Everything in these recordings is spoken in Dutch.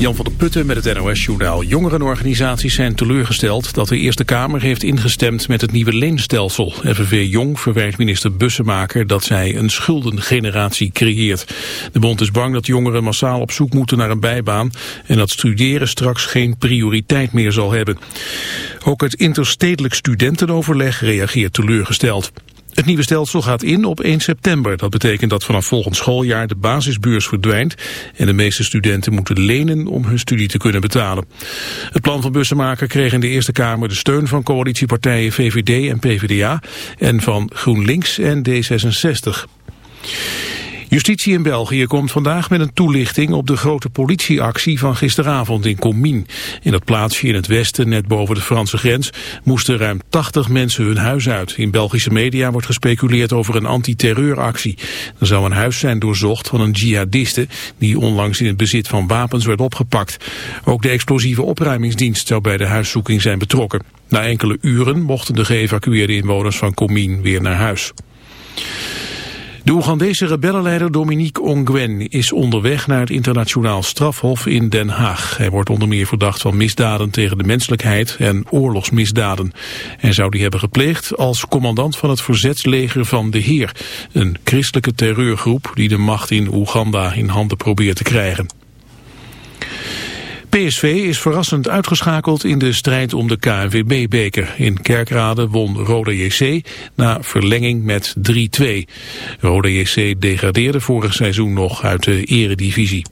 Jan van der Putten met het NOS-journaal. Jongerenorganisaties zijn teleurgesteld dat de Eerste Kamer heeft ingestemd met het nieuwe leenstelsel. FNV Jong verwijt minister Bussemaker dat zij een schuldengeneratie creëert. De bond is bang dat jongeren massaal op zoek moeten naar een bijbaan en dat studeren straks geen prioriteit meer zal hebben. Ook het interstedelijk studentenoverleg reageert teleurgesteld. Het nieuwe stelsel gaat in op 1 september. Dat betekent dat vanaf volgend schooljaar de basisbeurs verdwijnt en de meeste studenten moeten lenen om hun studie te kunnen betalen. Het plan van bussenmaker kreeg in de Eerste Kamer de steun van coalitiepartijen VVD en PvdA en van GroenLinks en D66. Justitie in België komt vandaag met een toelichting op de grote politieactie van gisteravond in Commin. In dat plaatsje in het westen, net boven de Franse grens, moesten ruim 80 mensen hun huis uit. In Belgische media wordt gespeculeerd over een antiterreuractie. Er zou een huis zijn doorzocht van een jihadiste die onlangs in het bezit van wapens werd opgepakt. Ook de explosieve opruimingsdienst zou bij de huiszoeking zijn betrokken. Na enkele uren mochten de geëvacueerde inwoners van Commin weer naar huis. De Oegandese rebellenleider Dominique Ongwen is onderweg naar het internationaal strafhof in Den Haag. Hij wordt onder meer verdacht van misdaden tegen de menselijkheid en oorlogsmisdaden. Hij zou die hebben gepleegd als commandant van het verzetsleger van de Heer, een christelijke terreurgroep die de macht in Oeganda in handen probeert te krijgen. PSV is verrassend uitgeschakeld in de strijd om de KNVB-beker. In Kerkrade won Roda JC na verlenging met 3-2. Roda JC degradeerde vorig seizoen nog uit de eredivisie.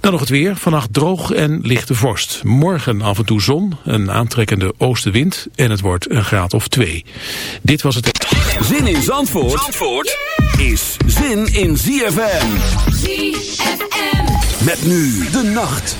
Dan nog het weer. Vannacht droog en lichte vorst. Morgen af en toe zon, een aantrekkende oostenwind en het wordt een graad of twee. Dit was het... Zin in Zandvoort, Zandvoort is zin in ZFM. ZFM. Met nu de nacht.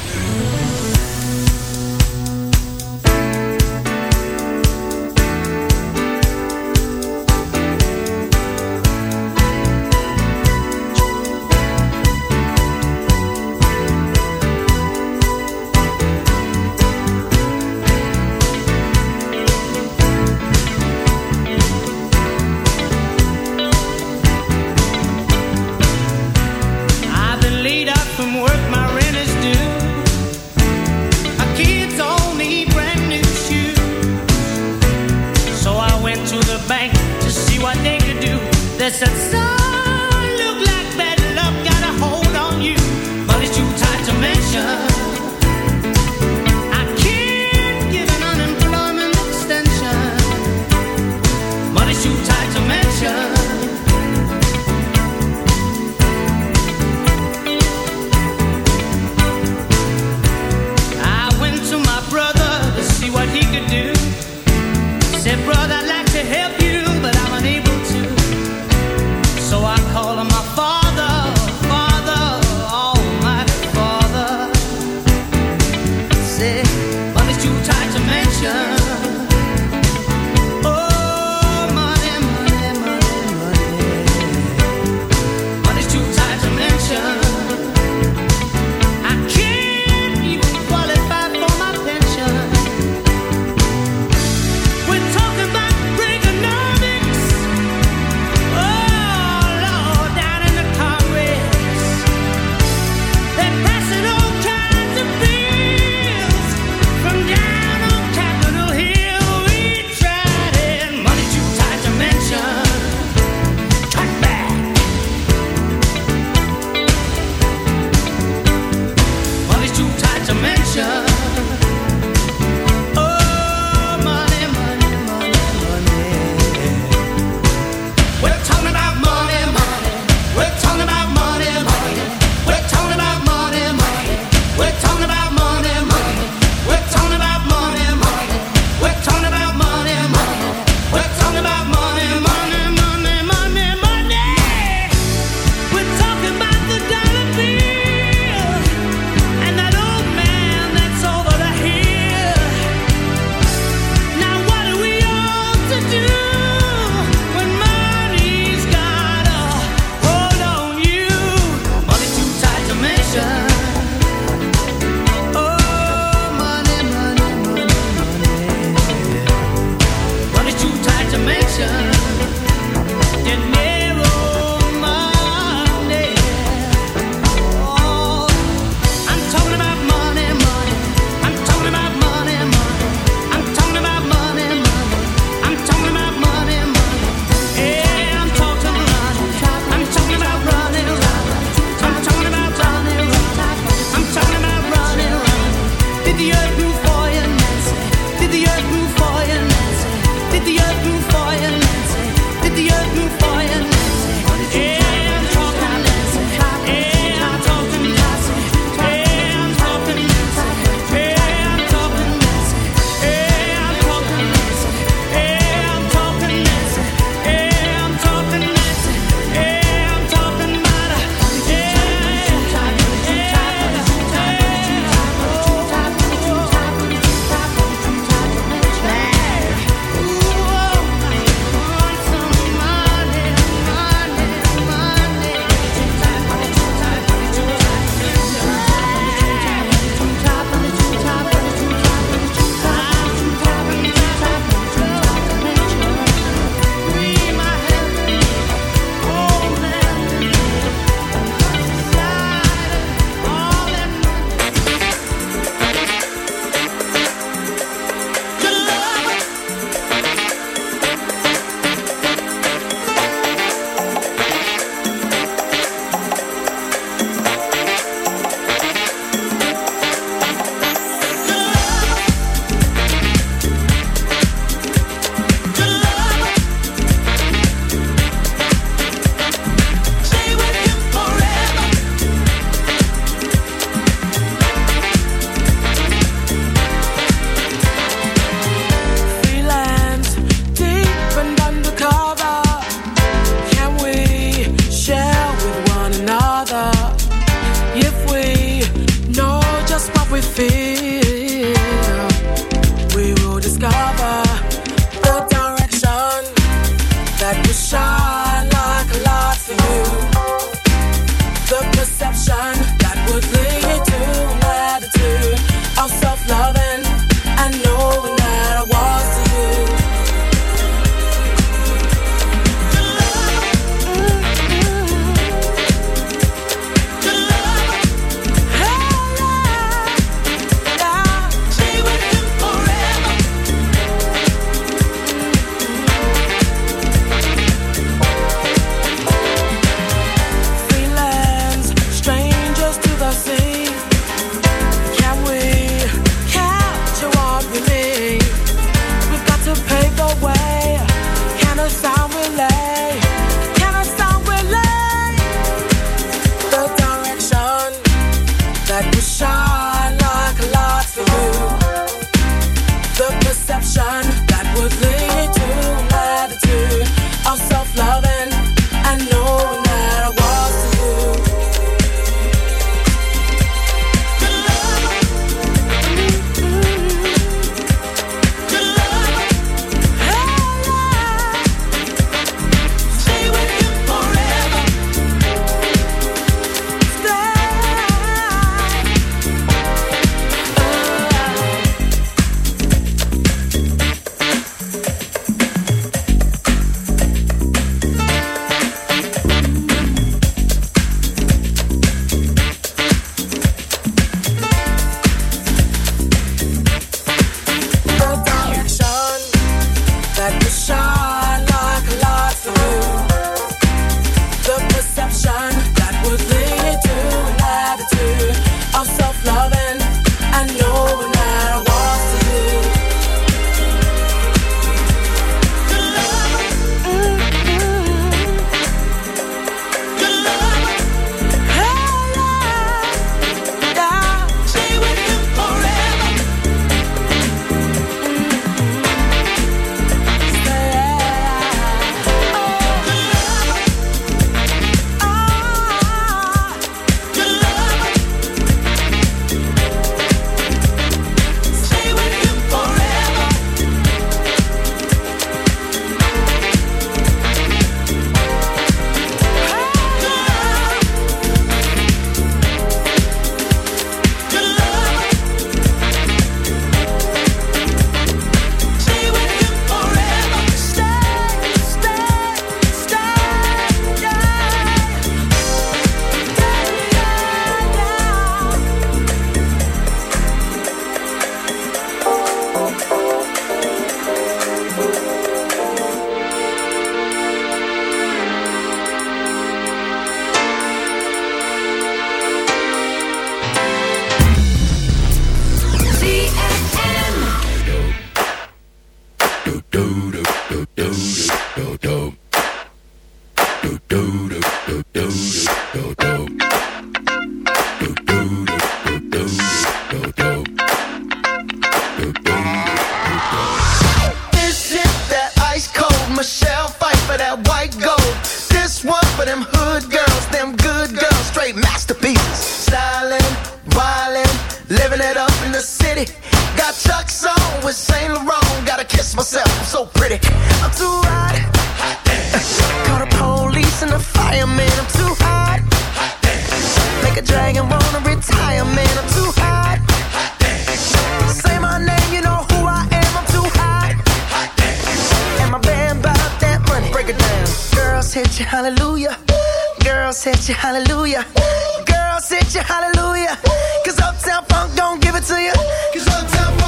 preacher, hallelujah. Cause Uptown Funk don't give it to you. Cause Uptown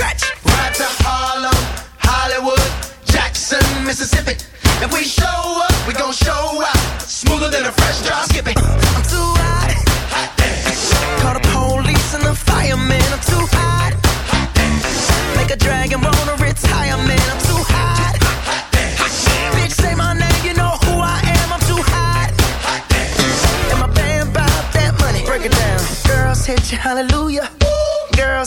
stretch. Right to Harlem, Hollywood, Jackson, Mississippi. If we show up, we gon' show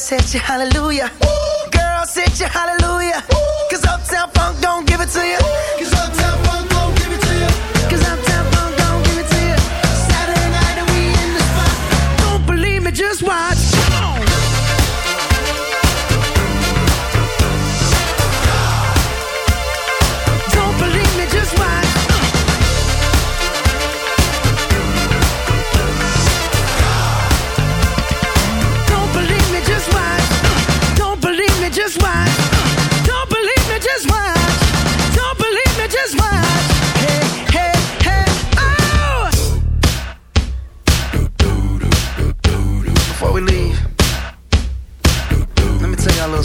said you hallelujah. Ooh. Girl, I said you hallelujah. Ooh. Cause Uptown Funk don't give it to you. Ooh.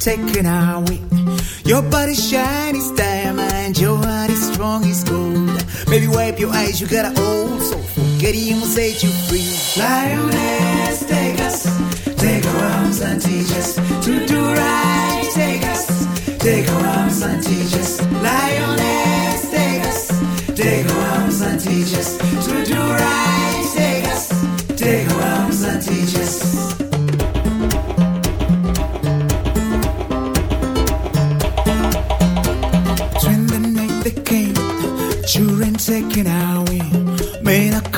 Taking our way. Your body shine as diamond, your heart is strong as gold. Baby, wipe your eyes, you got an old soul. Forget him set you free. Lioness, take us, take our arms and teach us to do right. Take us, take our arms and teach us. Lioness, take us, take our arms and teach us.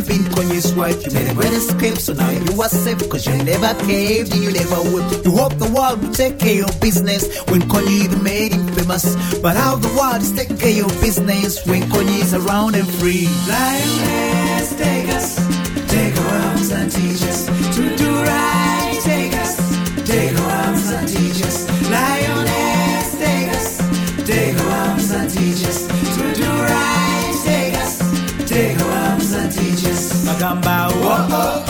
you been Kanye's wife. You made a great escape, so now you are safe. Cause you never caved and you never whipped. You hope the world will take care of business when Kanye even made him famous. But how the world is taking care of business when Kanye is around and free. Lioness, take us, take our arms and teach us to do right. talking about. Whoa.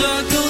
circle